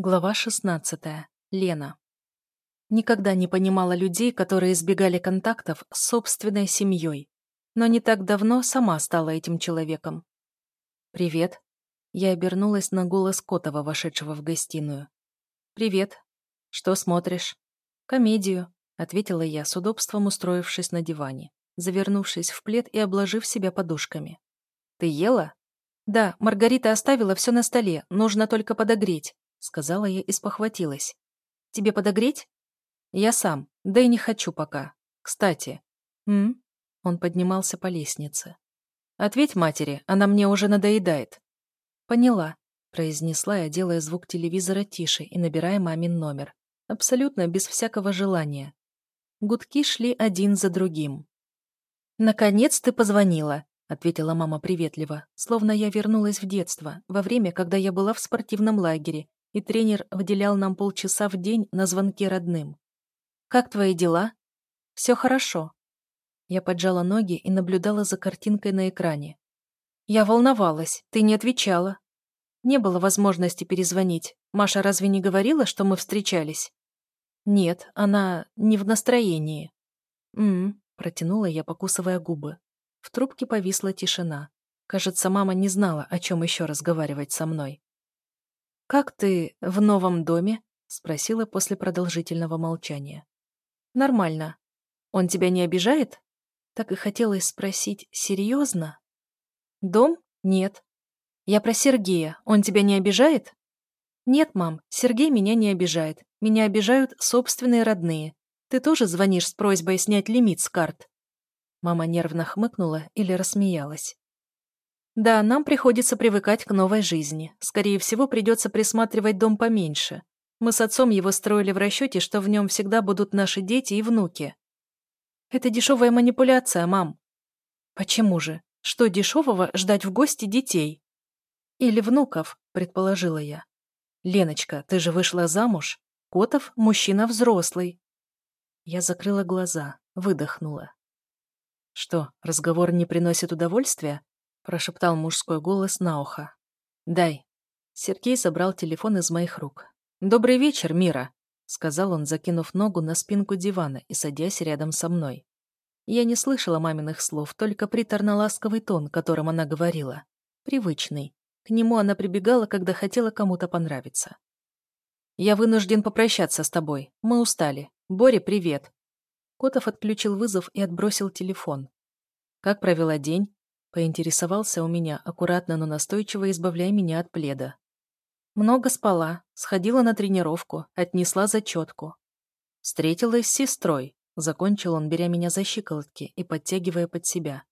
Глава 16. Лена. Никогда не понимала людей, которые избегали контактов с собственной семьей. Но не так давно сама стала этим человеком. «Привет». Я обернулась на голос Котова, вошедшего в гостиную. «Привет. Что смотришь?» «Комедию», — ответила я, с удобством устроившись на диване, завернувшись в плед и обложив себя подушками. «Ты ела?» «Да, Маргарита оставила все на столе, нужно только подогреть», — сказала я и спохватилась. «Тебе подогреть?» «Я сам, да и не хочу пока. Кстати...» «М?» Он поднимался по лестнице. «Ответь матери, она мне уже надоедает». «Поняла», — произнесла я, делая звук телевизора тише и набирая мамин номер. Абсолютно без всякого желания. Гудки шли один за другим. «Наконец ты позвонила», — ответила мама приветливо, словно я вернулась в детство, во время, когда я была в спортивном лагере и тренер выделял нам полчаса в день на звонки родным. «Как твои дела?» «Все хорошо». Я поджала ноги и наблюдала за картинкой на экране. «Я волновалась, ты не отвечала». Не было возможности перезвонить. Маша разве не говорила, что мы встречались? Нет, она не в настроении. «М-м», протянула я, покусывая губы. В трубке повисла тишина. Кажется, мама не знала, о чем еще разговаривать со мной. «Как ты в новом доме?» — спросила после продолжительного молчания. «Нормально. Он тебя не обижает?» Так и хотелось спросить, серьезно? «Дом? Нет. Я про Сергея. Он тебя не обижает?» «Нет, мам, Сергей меня не обижает. Меня обижают собственные родные. Ты тоже звонишь с просьбой снять лимит с карт?» Мама нервно хмыкнула или рассмеялась. Да, нам приходится привыкать к новой жизни. Скорее всего, придется присматривать дом поменьше. Мы с отцом его строили в расчете, что в нем всегда будут наши дети и внуки. Это дешевая манипуляция, мам. Почему же? Что дешевого ждать в гости детей? Или внуков, предположила я. Леночка, ты же вышла замуж. Котов – мужчина взрослый. Я закрыла глаза, выдохнула. Что, разговор не приносит удовольствия? Прошептал мужской голос на ухо. «Дай». Сергей забрал телефон из моих рук. «Добрый вечер, Мира», — сказал он, закинув ногу на спинку дивана и садясь рядом со мной. Я не слышала маминых слов, только приторно-ласковый тон, которым она говорила. Привычный. К нему она прибегала, когда хотела кому-то понравиться. «Я вынужден попрощаться с тобой. Мы устали. Боря, привет». Котов отключил вызов и отбросил телефон. «Как провела день?» Поинтересовался у меня, аккуратно, но настойчиво избавляя меня от пледа. Много спала, сходила на тренировку, отнесла зачетку. Встретилась с сестрой. Закончил он, беря меня за щиколотки и подтягивая под себя.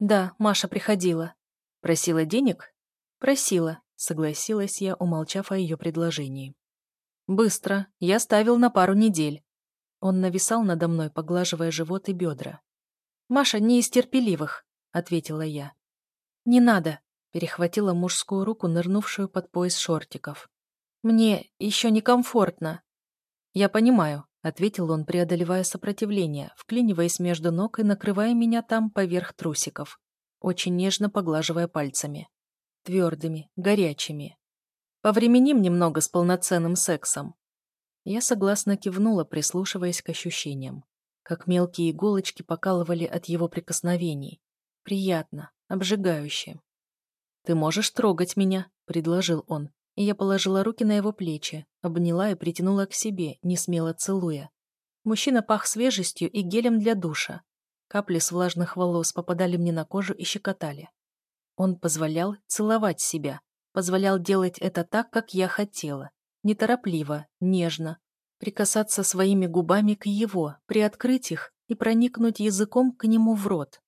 «Да, Маша приходила. Просила денег?» «Просила», — согласилась я, умолчав о ее предложении. «Быстро. Я ставил на пару недель». Он нависал надо мной, поглаживая живот и бедра. «Маша не из терпеливых ответила я. «Не надо», — перехватила мужскую руку, нырнувшую под пояс шортиков. «Мне еще некомфортно». «Я понимаю», — ответил он, преодолевая сопротивление, вклиниваясь между ног и накрывая меня там поверх трусиков, очень нежно поглаживая пальцами. Твердыми, горячими. «Повременим немного с полноценным сексом». Я согласно кивнула, прислушиваясь к ощущениям. Как мелкие иголочки покалывали от его прикосновений, Приятно, обжигающе. «Ты можешь трогать меня», — предложил он, и я положила руки на его плечи, обняла и притянула к себе, не смело целуя. Мужчина пах свежестью и гелем для душа. Капли с влажных волос попадали мне на кожу и щекотали. Он позволял целовать себя, позволял делать это так, как я хотела, неторопливо, нежно, прикасаться своими губами к его, приоткрыть их и проникнуть языком к нему в рот.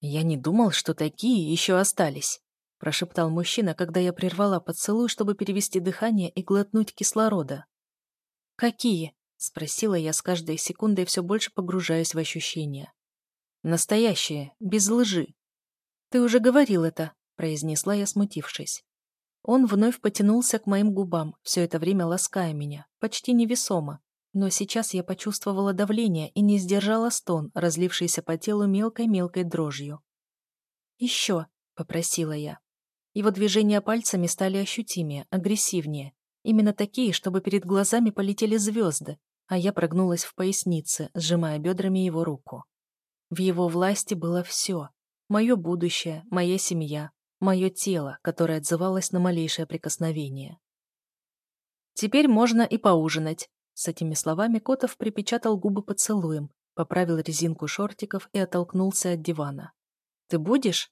«Я не думал, что такие еще остались», – прошептал мужчина, когда я прервала поцелуй, чтобы перевести дыхание и глотнуть кислорода. «Какие?» – спросила я с каждой секундой, все больше погружаясь в ощущения. «Настоящие, без лжи». «Ты уже говорил это», – произнесла я, смутившись. Он вновь потянулся к моим губам, все это время лаская меня, почти невесомо, но сейчас я почувствовала давление и не сдержала стон, разлившийся по телу мелкой-мелкой дрожью. «Еще», — попросила я. Его движения пальцами стали ощутимее, агрессивнее. Именно такие, чтобы перед глазами полетели звезды, а я прогнулась в пояснице, сжимая бедрами его руку. В его власти было все. Мое будущее, моя семья, мое тело, которое отзывалось на малейшее прикосновение. «Теперь можно и поужинать», — с этими словами Котов припечатал губы поцелуем, поправил резинку шортиков и оттолкнулся от дивана. «Ты будешь?»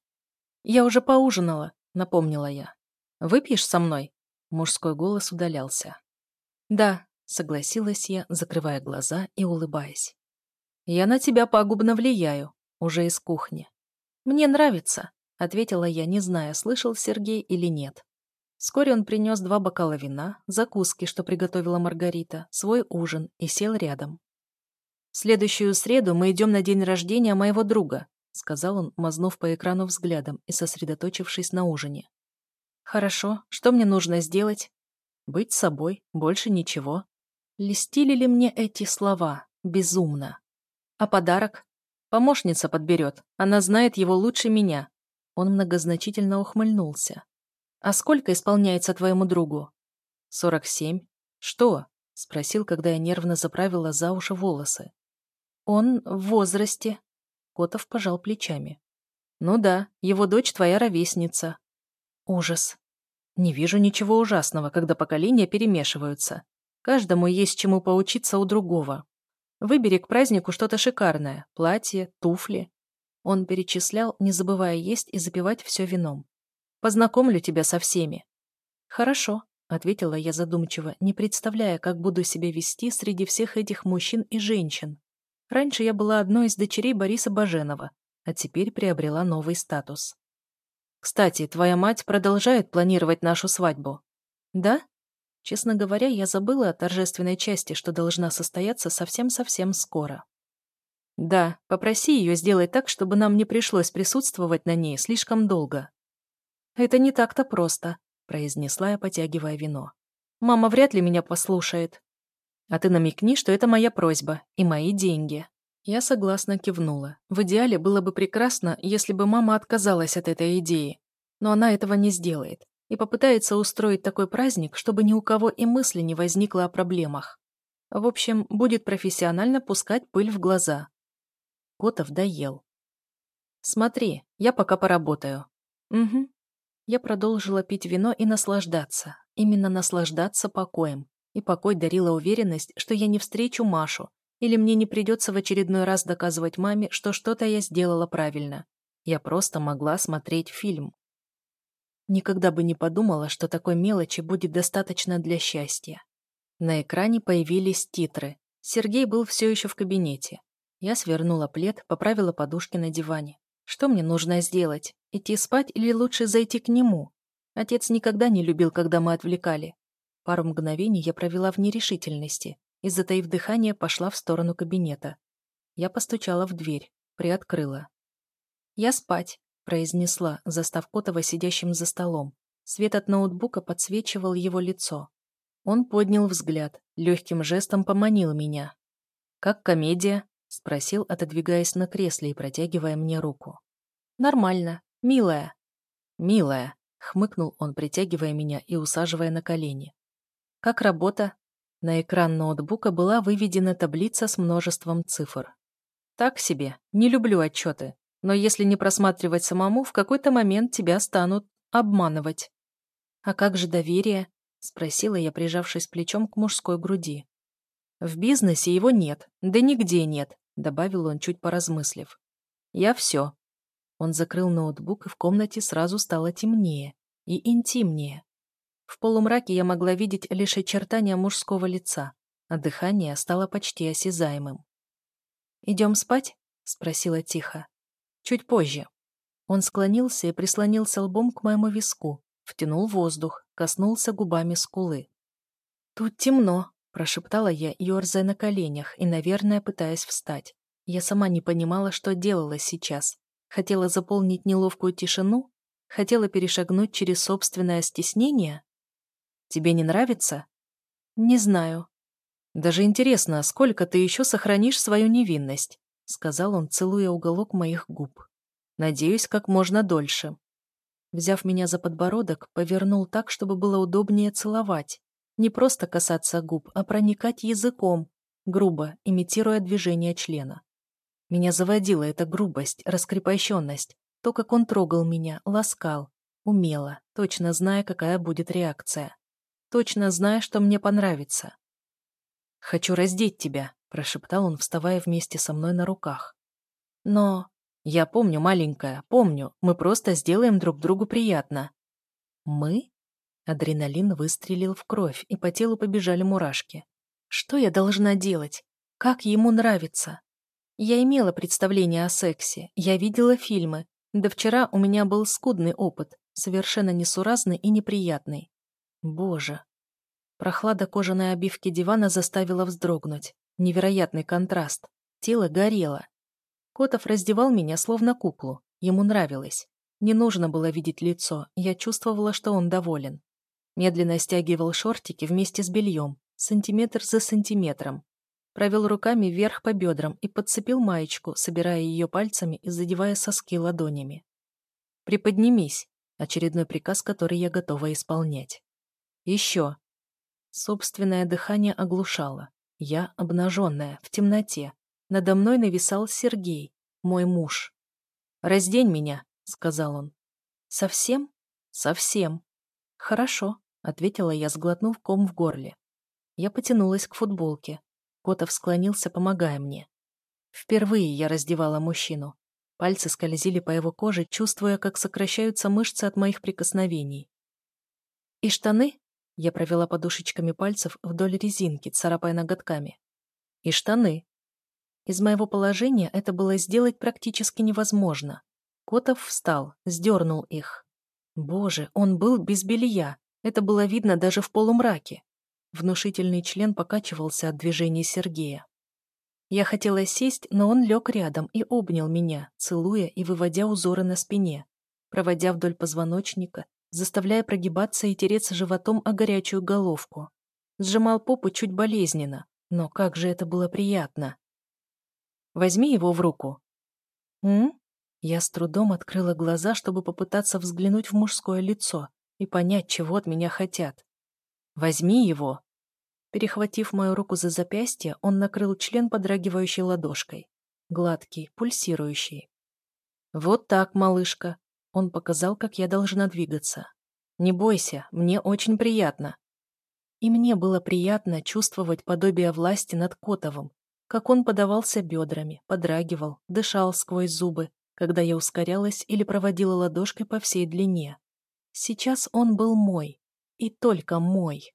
«Я уже поужинала», — напомнила я. «Выпьешь со мной?» Мужской голос удалялся. «Да», — согласилась я, закрывая глаза и улыбаясь. «Я на тебя пагубно влияю», уже из кухни. «Мне нравится», — ответила я, не зная, слышал Сергей или нет. Вскоре он принес два бокала вина, закуски, что приготовила Маргарита, свой ужин и сел рядом. «В следующую среду мы идем на день рождения моего друга», сказал он, мазнув по экрану взглядом и сосредоточившись на ужине. «Хорошо. Что мне нужно сделать?» «Быть собой. Больше ничего». Листили ли мне эти слова? Безумно. «А подарок?» «Помощница подберет. Она знает его лучше меня». Он многозначительно ухмыльнулся. «А сколько исполняется твоему другу?» «Сорок семь». «Что?» — спросил, когда я нервно заправила за уши волосы. «Он в возрасте». Котов пожал плечами. «Ну да, его дочь твоя ровесница. Ужас. Не вижу ничего ужасного, когда поколения перемешиваются. Каждому есть чему поучиться у другого. Выбери к празднику что-то шикарное. Платье, туфли. Он перечислял, не забывая есть и запивать все вином. Познакомлю тебя со всеми. Хорошо, ответила я задумчиво, не представляя, как буду себя вести среди всех этих мужчин и женщин. Раньше я была одной из дочерей Бориса Баженова, а теперь приобрела новый статус. Кстати, твоя мать продолжает планировать нашу свадьбу. Да? Честно говоря, я забыла о торжественной части, что должна состояться совсем-совсем скоро. Да, попроси ее сделать так, чтобы нам не пришлось присутствовать на ней слишком долго. Это не так-то просто, произнесла я, потягивая вино. Мама вряд ли меня послушает. А ты намекни, что это моя просьба и мои деньги. Я согласно кивнула. В идеале было бы прекрасно, если бы мама отказалась от этой идеи. Но она этого не сделает и попытается устроить такой праздник, чтобы ни у кого и мысли не возникло о проблемах. В общем, будет профессионально пускать пыль в глаза. Котов доел. «Смотри, я пока поработаю». «Угу». Я продолжила пить вино и наслаждаться. Именно наслаждаться покоем. И покой дарила уверенность, что я не встречу Машу, или мне не придется в очередной раз доказывать маме, что что-то я сделала правильно. Я просто могла смотреть фильм. Никогда бы не подумала, что такой мелочи будет достаточно для счастья. На экране появились титры. Сергей был все еще в кабинете. Я свернула плед, поправила подушки на диване. Что мне нужно сделать? Идти спать или лучше зайти к нему? Отец никогда не любил, когда мы отвлекали. Пару мгновений я провела в нерешительности и, затаив дыхание, пошла в сторону кабинета. Я постучала в дверь, приоткрыла. «Я спать», — произнесла, застав Котова сидящим за столом. Свет от ноутбука подсвечивал его лицо. Он поднял взгляд, легким жестом поманил меня. «Как комедия?» — спросил, отодвигаясь на кресле и протягивая мне руку. «Нормально. Милая». «Милая», — хмыкнул он, притягивая меня и усаживая на колени. «Как работа?» На экран ноутбука была выведена таблица с множеством цифр. «Так себе. Не люблю отчеты. Но если не просматривать самому, в какой-то момент тебя станут обманывать». «А как же доверие?» — спросила я, прижавшись плечом к мужской груди. «В бизнесе его нет. Да нигде нет», — добавил он, чуть поразмыслив. «Я все». Он закрыл ноутбук, и в комнате сразу стало темнее и интимнее. В полумраке я могла видеть лишь очертания мужского лица, а дыхание стало почти осязаемым. «Идем спать?» — спросила тихо. «Чуть позже». Он склонился и прислонился лбом к моему виску, втянул воздух, коснулся губами скулы. «Тут темно», — прошептала я, ерзая на коленях и, наверное, пытаясь встать. Я сама не понимала, что делала сейчас. Хотела заполнить неловкую тишину? Хотела перешагнуть через собственное стеснение? Тебе не нравится? Не знаю. Даже интересно, сколько ты еще сохранишь свою невинность? Сказал он, целуя уголок моих губ. Надеюсь, как можно дольше. Взяв меня за подбородок, повернул так, чтобы было удобнее целовать. Не просто касаться губ, а проникать языком, грубо, имитируя движение члена. Меня заводила эта грубость, раскрепощенность, то, как он трогал меня, ласкал, умело, точно зная, какая будет реакция. Точно зная, что мне понравится. «Хочу раздеть тебя», — прошептал он, вставая вместе со мной на руках. «Но...» «Я помню, маленькая, помню. Мы просто сделаем друг другу приятно». «Мы?» Адреналин выстрелил в кровь, и по телу побежали мурашки. «Что я должна делать? Как ему нравится?» Я имела представление о сексе, я видела фильмы. До вчера у меня был скудный опыт, совершенно несуразный и неприятный. Боже. Прохлада кожаной обивки дивана заставила вздрогнуть. Невероятный контраст. Тело горело. Котов раздевал меня словно куклу. Ему нравилось. Не нужно было видеть лицо, я чувствовала, что он доволен. Медленно стягивал шортики вместе с бельем, сантиметр за сантиметром. Провел руками вверх по бедрам и подцепил маечку, собирая ее пальцами и задевая соски ладонями. «Приподнимись», — очередной приказ, который я готова исполнять. «Еще». Собственное дыхание оглушало. Я обнаженная, в темноте, надо мной нависал Сергей, мой муж. «Раздень меня», — сказал он. «Совсем?» «Совсем». «Хорошо», — ответила я, сглотнув ком в горле. Я потянулась к футболке. Котов склонился, помогая мне. Впервые я раздевала мужчину. Пальцы скользили по его коже, чувствуя, как сокращаются мышцы от моих прикосновений. «И штаны?» Я провела подушечками пальцев вдоль резинки, царапая ноготками. «И штаны», из моего положения это было сделать практически невозможно. Котов встал, сдернул их. Боже, он был без белья. Это было видно даже в полумраке. Внушительный член покачивался от движения Сергея. Я хотела сесть, но он лег рядом и обнял меня, целуя и выводя узоры на спине, проводя вдоль позвоночника, заставляя прогибаться и тереться животом о горячую головку. Сжимал попу чуть болезненно, но как же это было приятно. Возьми его в руку». «М?» Я с трудом открыла глаза, чтобы попытаться взглянуть в мужское лицо и понять, чего от меня хотят. «Возьми его!» Перехватив мою руку за запястье, он накрыл член подрагивающей ладошкой. Гладкий, пульсирующий. «Вот так, малышка!» Он показал, как я должна двигаться. «Не бойся, мне очень приятно». И мне было приятно чувствовать подобие власти над Котовым, как он подавался бедрами, подрагивал, дышал сквозь зубы, когда я ускорялась или проводила ладошкой по всей длине. Сейчас он был мой. И только мой.